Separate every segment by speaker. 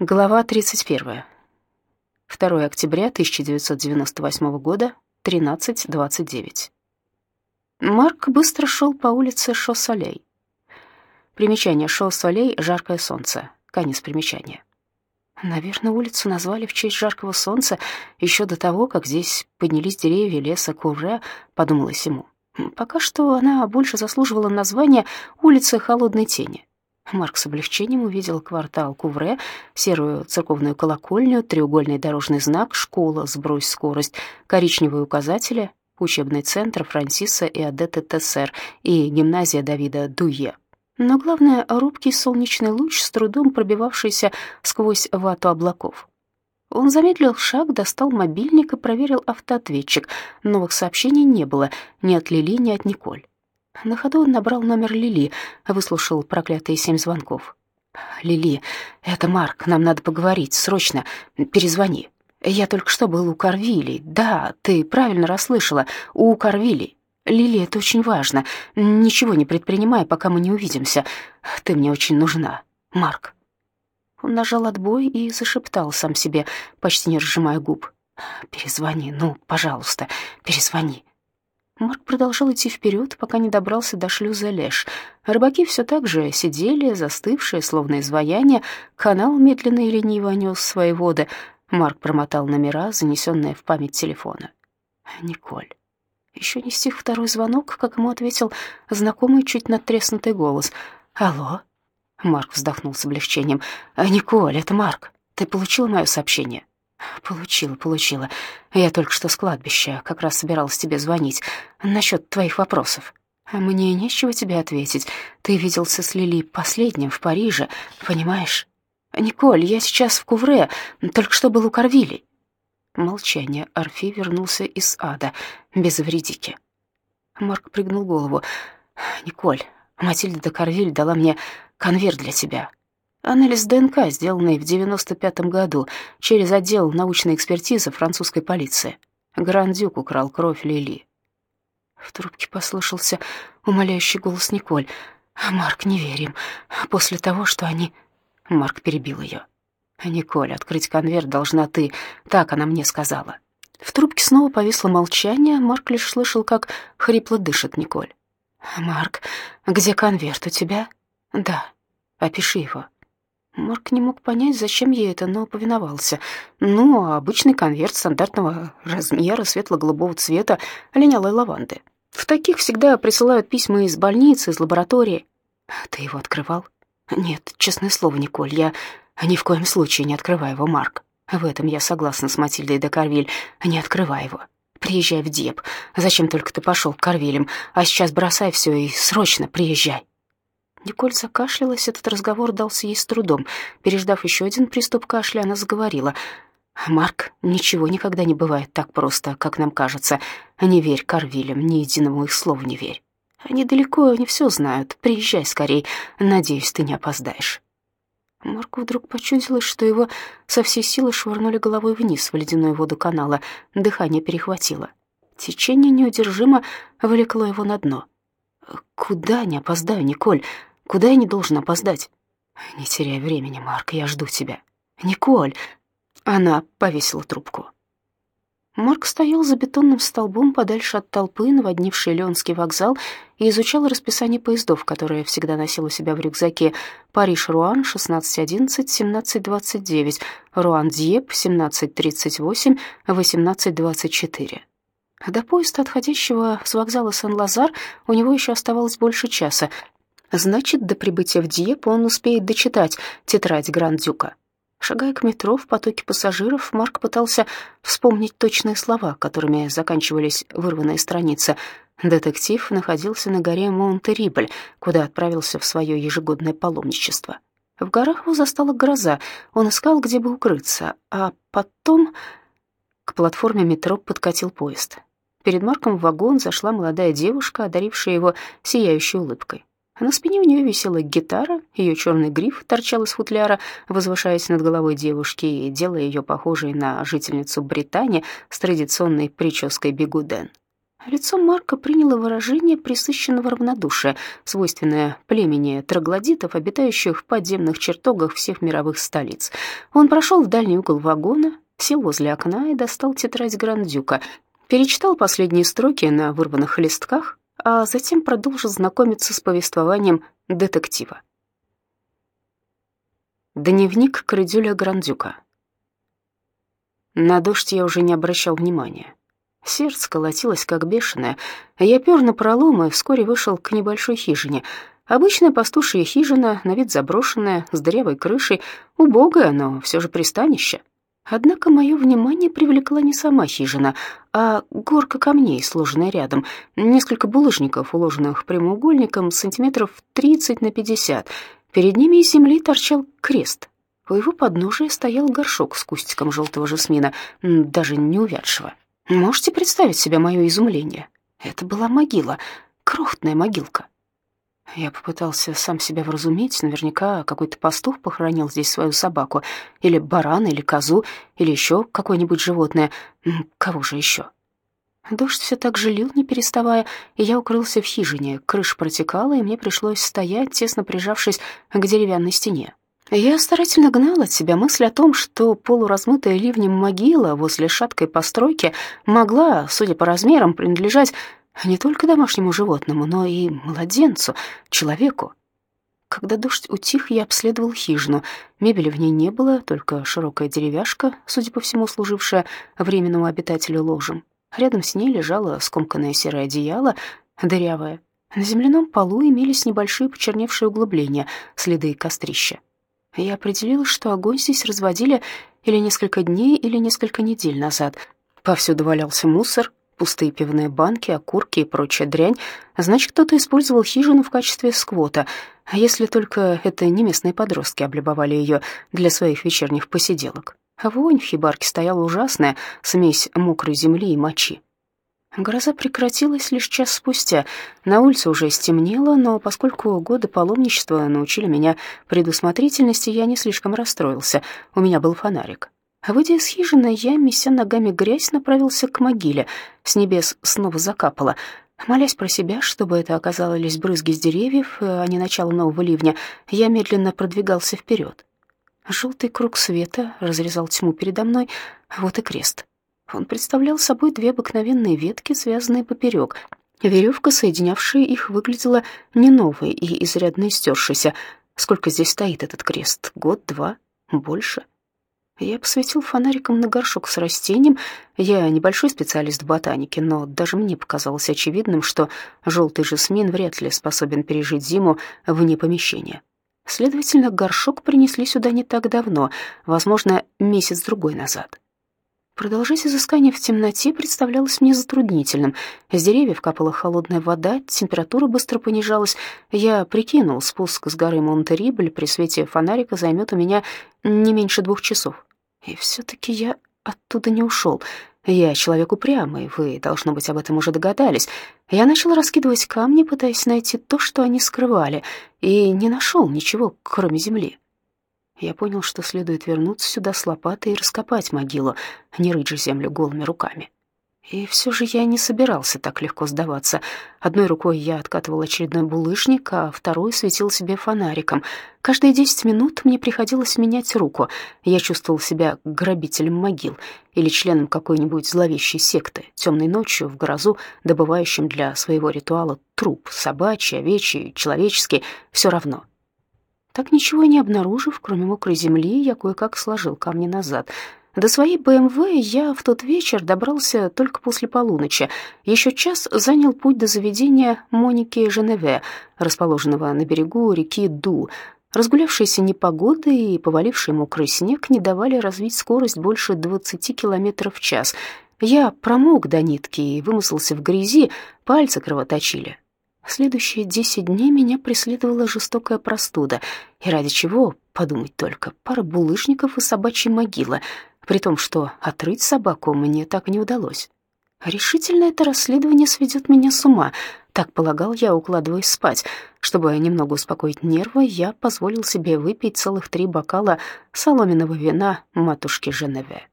Speaker 1: Глава 31. 2 октября 1998 года, 13.29. Марк быстро шел по улице Шоссолей. Примечание Шоссолей — жаркое солнце. Конец примечания. Наверное, улицу назвали в честь жаркого солнца еще до того, как здесь поднялись деревья леса Курре, подумалось ему. Пока что она больше заслуживала названия улицы Холодной Тени. Марк с облегчением увидел квартал Кувре, серую церковную колокольню, треугольный дорожный знак, школа «Сбрось скорость», коричневые указатели, учебный центр Франсиса и Адетты Тессер и гимназия Давида Дуе. Но главное — робкий солнечный луч, с трудом пробивавшийся сквозь вату облаков. Он замедлил шаг, достал мобильник и проверил автоответчик. Новых сообщений не было ни от Лили, ни от Николь. На ходу он набрал номер Лили, выслушал проклятые семь звонков. «Лили, это Марк, нам надо поговорить, срочно, перезвони. Я только что был у Карвили. Да, ты правильно расслышала, у Карвили. Лили, это очень важно. Ничего не предпринимай, пока мы не увидимся. Ты мне очень нужна, Марк». Он нажал отбой и зашептал сам себе, почти не разжимая губ. «Перезвони, ну, пожалуйста, перезвони». Марк продолжал идти вперед, пока не добрался до шлюза Леш. Рыбаки все так же сидели, застывшие, словно изваяния. Канал медленно и лениво нес свои воды. Марк промотал номера, занесенные в память телефона. «Николь». Еще не стих второй звонок, как ему ответил знакомый, чуть надтреснутый голос. «Алло?» Марк вздохнул с облегчением. «Николь, это Марк. Ты получил мое сообщение?» «Получила, получила. Я только что с кладбища, как раз собиралась тебе звонить насчет твоих вопросов. Мне нечего тебе ответить. Ты виделся с Лили последним в Париже, понимаешь? Николь, я сейчас в Кувре, только что был у Карвили». Молчание. Орфей вернулся из ада, без вредики. Марк пригнул голову. «Николь, Матильда де Карвиль дала мне конверт для тебя. Анализ ДНК, сделанный в 95 году через отдел научной экспертизы французской полиции. Грандюк украл кровь Лили. В трубке послышался умоляющий голос Николь. «Марк, не верим. После того, что они...» Марк перебил ее. «Николь, открыть конверт должна ты. Так она мне сказала». В трубке снова повисло молчание. Марк лишь слышал, как хрипло дышит Николь. «Марк, где конверт у тебя?» «Да. Опиши его». Марк не мог понять, зачем ей это, но повиновался. Ну, обычный конверт стандартного размера, светло-голубого цвета, линялой лаванды. В таких всегда присылают письма из больницы, из лаборатории. Ты его открывал? Нет, честное слово, Николь, я ни в коем случае не открываю его, Марк. В этом я согласна с Матильдой де Карвиль. Не открывай его. Приезжай в Деп. Зачем только ты пошел к Карвилям? А сейчас бросай все и срочно приезжай. Николь закашлялась, этот разговор дался ей с трудом. Переждав еще один приступ кашля, она заговорила. «Марк, ничего никогда не бывает так просто, как нам кажется. Не верь Карвилям, ни единому их слову не верь. Они далеко, они все знают. Приезжай скорей, надеюсь, ты не опоздаешь». Марку вдруг почудилось, что его со всей силы швырнули головой вниз в ледяную воду канала. Дыхание перехватило. Течение неудержимо влекло его на дно. «Куда не опоздаю, Николь? Куда я не должен опоздать? Не теряй времени, Марк, я жду тебя. Николь. Она повесила трубку. Марк стоял за бетонным столбом подальше от толпы, наводнившей Леонский вокзал, и изучал расписание поездов, которые всегда носил у себя в рюкзаке. Париж-Руан 16.11, 17.29, Руан-Дьеп 17.38, 18.24. До поезда, отходящего с вокзала Сен-Лазар, у него еще оставалось больше часа, Значит, до прибытия в Диепу он успеет дочитать тетрадь Гранд-Дюка. Шагая к метро в потоке пассажиров, Марк пытался вспомнить точные слова, которыми заканчивались вырванные страницы. Детектив находился на горе Монте-Рибль, куда отправился в свое ежегодное паломничество. В горах его застала гроза, он искал, где бы укрыться, а потом к платформе метро подкатил поезд. Перед Марком в вагон зашла молодая девушка, одарившая его сияющей улыбкой. На спине у нее висела гитара, ее черный гриф торчал из футляра, возвышаясь над головой девушки и делая ее похожей на жительницу Британии с традиционной прической бигуден. Лицо Марка приняло выражение присыщенного равнодушия, свойственное племени троглодитов, обитающих в подземных чертогах всех мировых столиц. Он прошел в дальний угол вагона, сел возле окна и достал тетрадь Грандюка, перечитал последние строки на вырванных листках, а затем продолжил знакомиться с повествованием детектива. Дневник Крыдюля Грандюка. На дождь я уже не обращал внимания. Сердце колотилось, как бешеное. Я пёр на пролом и вскоре вышел к небольшой хижине. Обычная пастушья хижина, на вид заброшенная, с дырявой крышей, убогая, но все же пристанище. Однако мое внимание привлекла не сама хижина, а горка камней, сложенная рядом, несколько булыжников, уложенных прямоугольником сантиметров 30 на 50. Перед ними из земли торчал крест. У его подножия стоял горшок с кустиком желтого жасмина, даже не увядшего. Можете представить себе мое изумление? Это была могила, крохотная могилка. Я попытался сам себя вразумить. Наверняка какой-то пастух похоронил здесь свою собаку, или барана, или козу, или еще какое-нибудь животное. Кого же еще? Дождь все так же лил, не переставая, и я укрылся в хижине. Крыша протекала, и мне пришлось стоять, тесно прижавшись к деревянной стене. Я старательно гнал от себя мысль о том, что полуразмытая ливнем могила возле шаткой постройки могла, судя по размерам, принадлежать не только домашнему животному, но и младенцу, человеку. Когда дождь утих, я обследовал хижину. Мебели в ней не было, только широкая деревяшка, судя по всему, служившая временному обитателю ложем. Рядом с ней лежало скомканное серое одеяло, дырявое. На земляном полу имелись небольшие почерневшие углубления, следы кострища. Я определила, что огонь здесь разводили или несколько дней, или несколько недель назад. Повсюду валялся мусор, пустые пивные банки, окурки и прочая дрянь. Значит, кто-то использовал хижину в качестве сквота, а если только это не местные подростки облюбовали ее для своих вечерних посиделок. А вонь в хибарке стояла ужасная, смесь мокрой земли и мочи. Гроза прекратилась лишь час спустя. На улице уже стемнело, но поскольку годы паломничества научили меня предусмотрительности, я не слишком расстроился. У меня был фонарик. Выйдя из хижины, я, меся ногами грязь, направился к могиле. С небес снова закапало. Молясь про себя, чтобы это оказались брызги с деревьев, а не начало нового ливня, я медленно продвигался вперед. Желтый круг света разрезал тьму передо мной, вот и крест. Он представлял собой две обыкновенные ветки, связанные поперек. Веревка, соединявшая их, выглядела не новой и изрядно истершейся. Сколько здесь стоит этот крест? Год, два, больше? Я посветил фонариком на горшок с растением. Я небольшой специалист в ботанике, но даже мне показалось очевидным, что желтый жасмин вряд ли способен пережить зиму вне помещения. Следовательно, горшок принесли сюда не так давно, возможно, месяц-другой назад. Продолжать изыскание в темноте представлялось мне затруднительным. С деревьев капала холодная вода, температура быстро понижалась. Я прикинул, спуск с горы Монтерибль при свете фонарика займет у меня не меньше двух часов. И все-таки я оттуда не ушел. Я человек упрямый, вы, должно быть, об этом уже догадались. Я начал раскидывать камни, пытаясь найти то, что они скрывали, и не нашел ничего, кроме земли. Я понял, что следует вернуться сюда с лопатой и раскопать могилу, а не рыть же землю голыми руками. И все же я не собирался так легко сдаваться. Одной рукой я откатывал очередной булыжник, а второй светил себе фонариком. Каждые десять минут мне приходилось менять руку. Я чувствовал себя грабителем могил или членом какой-нибудь зловещей секты, темной ночью в грозу, добывающим для своего ритуала труп, собачий, овечий, человеческий, все равно — так ничего не обнаружив, кроме мокрой земли, я кое-как сложил камни назад. До своей БМВ я в тот вечер добрался только после полуночи. Еще час занял путь до заведения Моники Женеве, расположенного на берегу реки Ду. Разгулявшаяся непогода и поваливший мокрый снег не давали развить скорость больше 20 км в час. Я промок до нитки и вымысался в грязи, пальцы кровоточили. Следующие десять дней меня преследовала жестокая простуда. И ради чего, подумать только, пара булыжников и собачья могила, при том, что отрыть собаку мне так и не удалось. Решительно это расследование сведет меня с ума. Так полагал я, укладываясь спать. Чтобы немного успокоить нервы, я позволил себе выпить целых три бокала соломенного вина матушки Женеве.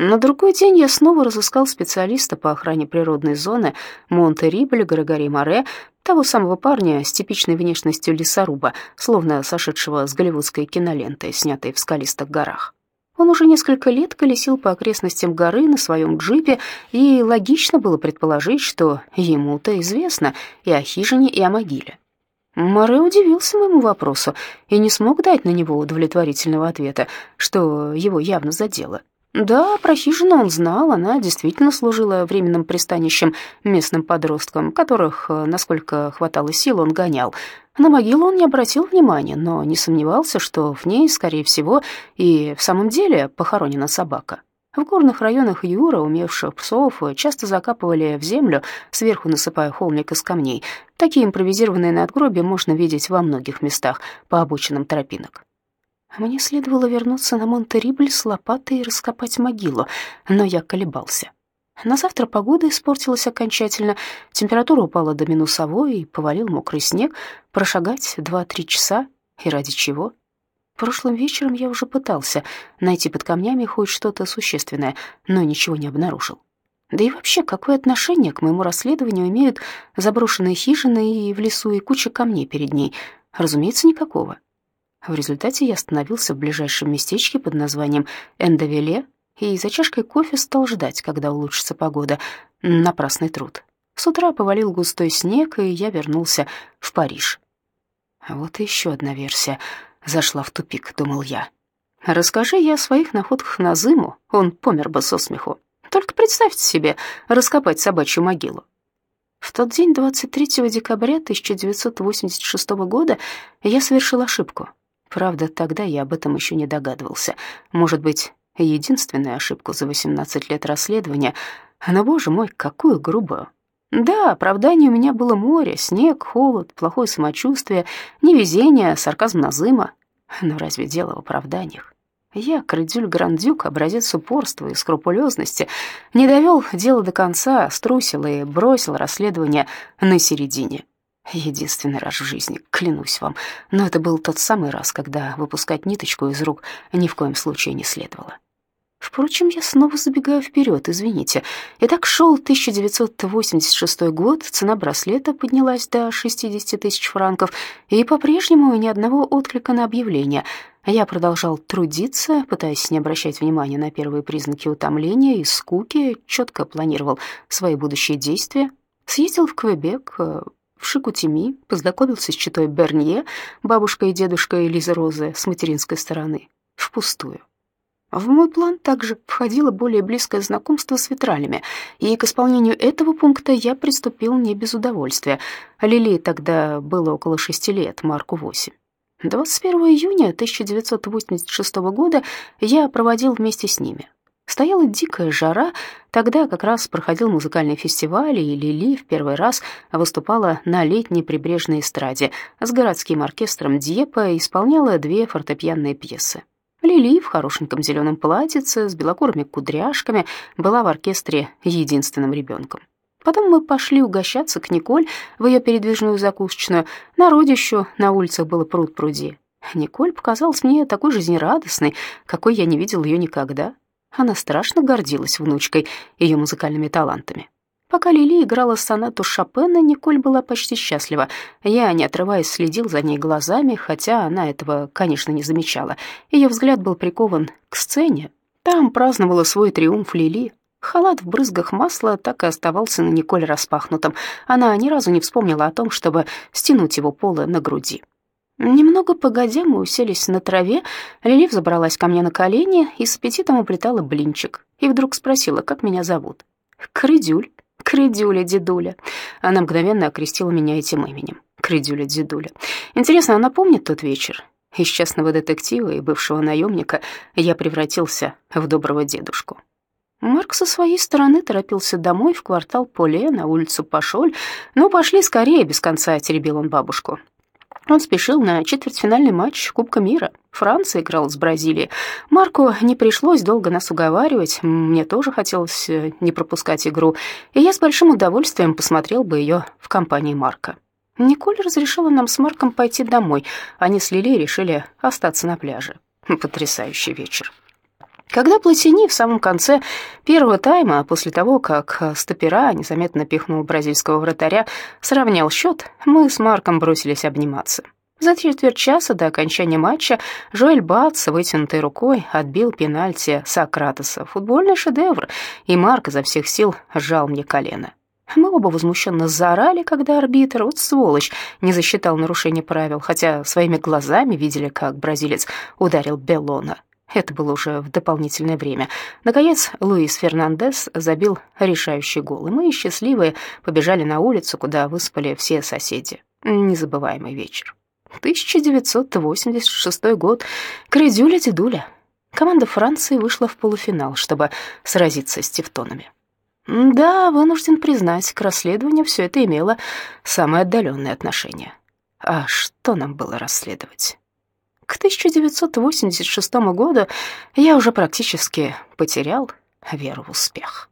Speaker 1: На другой день я снова разыскал специалиста по охране природной зоны Монте-Рибль Григори Море, того самого парня с типичной внешностью лесоруба, словно сошедшего с голливудской киноленты, снятой в скалистых горах. Он уже несколько лет колесил по окрестностям горы на своем джипе, и логично было предположить, что ему-то известно и о хижине, и о могиле. Море удивился моему вопросу и не смог дать на него удовлетворительного ответа, что его явно задело. Да, про хижину он знал, она действительно служила временным пристанищем местным подросткам, которых, э, насколько хватало сил, он гонял. На могилу он не обратил внимания, но не сомневался, что в ней, скорее всего, и в самом деле похоронена собака. В горных районах Юра, умевших псов, часто закапывали в землю, сверху насыпая холмик из камней. Такие импровизированные надгробия можно видеть во многих местах по обочинам тропинок. Мне следовало вернуться на Монте-Рибль с лопатой и раскопать могилу, но я колебался. На завтра погода испортилась окончательно, температура упала до минусовой, и повалил мокрый снег. Прошагать два-три часа, и ради чего? Прошлым вечером я уже пытался найти под камнями хоть что-то существенное, но ничего не обнаружил. Да и вообще, какое отношение к моему расследованию имеют заброшенные хижины и в лесу, и куча камней перед ней? Разумеется, никакого. В результате я остановился в ближайшем местечке под названием Эндовеле и за чашкой кофе стал ждать, когда улучшится погода. Напрасный труд. С утра повалил густой снег, и я вернулся в Париж. Вот и еще одна версия зашла в тупик, думал я. Расскажи я о своих находках на зиму, он помер бы со смеху. Только представьте себе раскопать собачью могилу. В тот день, 23 декабря 1986 года, я совершил ошибку. Правда, тогда я об этом еще не догадывался. Может быть, единственную ошибку за 18 лет расследования. Но, боже мой, какую грубую. Да, оправданий у меня было море, снег, холод, плохое самочувствие, невезение, сарказм Назыма. Но разве дело в оправданиях? Я, Крыдюль Грандюк, образец упорства и скрупулезности, не довел дело до конца, струсил и бросил расследование на середине. Единственный раз в жизни, клянусь вам, но это был тот самый раз, когда выпускать ниточку из рук ни в коем случае не следовало. Впрочем, я снова забегаю вперед, извините. Итак, шел 1986 год, цена браслета поднялась до 60 тысяч франков, и по-прежнему ни одного отклика на объявление. Я продолжал трудиться, пытаясь не обращать внимания на первые признаки утомления и скуки, четко планировал свои будущие действия. Съездил в Квебек, в Шикутими познакомился с читой Бернье, бабушкой и дедушкой Лизы Розы с материнской стороны. Впустую. В мой план также входило более близкое знакомство с витралями, и к исполнению этого пункта я приступил не без удовольствия. Лили тогда было около шести лет, Марку восемь. 21 июня 1986 года я проводил вместе с ними. Стояла дикая жара, тогда как раз проходил музыкальный фестиваль, и Лили в первый раз выступала на летней прибрежной эстраде с городским оркестром Дьепа и исполняла две фортепианные пьесы. Лили в хорошеньком зеленом платьице с белокурыми кудряшками была в оркестре единственным ребенком. Потом мы пошли угощаться к Николь в ее передвижную закусочную. Народищу на улицах было пруд пруди. Николь показалась мне такой жизнерадостной, какой я не видел ее никогда. Она страшно гордилась внучкой, ее музыкальными талантами. Пока Лили играла сонату Шопена, Николь была почти счастлива. Я, не отрываясь, следил за ней глазами, хотя она этого, конечно, не замечала. Ее взгляд был прикован к сцене. Там праздновала свой триумф Лили. Халат в брызгах масла так и оставался на Николь распахнутым. Она ни разу не вспомнила о том, чтобы стянуть его полы на груди. Немного погодя, мы уселись на траве, Лили забралась ко мне на колени и с аппетитом уплетала блинчик. И вдруг спросила, как меня зовут. «Крыдюль, Крыдюля, дедуля». Она мгновенно окрестила меня этим именем. Крыдюля, дедуля. Интересно, она помнит тот вечер? Из частного детектива и бывшего наемника я превратился в доброго дедушку. Марк со своей стороны торопился домой, в квартал Поле, на улицу Пашоль. «Ну, пошли скорее», — без конца теребил он бабушку. Он спешил на четвертьфинальный матч Кубка мира. Франция играла с Бразилией. Марку не пришлось долго нас уговаривать. Мне тоже хотелось э, не пропускать игру, и я с большим удовольствием посмотрел бы ее в компании Марка. Николь разрешила нам с Марком пойти домой. Они с Лили решили остаться на пляже. Потрясающий вечер. Когда Платини в самом конце первого тайма, после того, как стопера незаметно пихнул бразильского вратаря, сравнял счет, мы с Марком бросились обниматься. За четверть часа до окончания матча Жоэль Бац, вытянутой рукой, отбил пенальти Сократоса. Футбольный шедевр, и Марк изо всех сил сжал мне колено. Мы оба возмущенно заорали, когда арбитр, вот сволочь, не засчитал нарушение правил, хотя своими глазами видели, как бразилец ударил Беллона. Это было уже в дополнительное время. Наконец, Луис Фернандес забил решающий гол, и мы, счастливые, побежали на улицу, куда выспали все соседи. Незабываемый вечер. 1986 год. Крыдюля-дедуля. Команда Франции вышла в полуфинал, чтобы сразиться с тевтонами. Да, вынужден признать, к расследованию все это имело самое отдаленное отношение. А что нам было расследовать? К 1986 году я уже практически потерял веру в успех.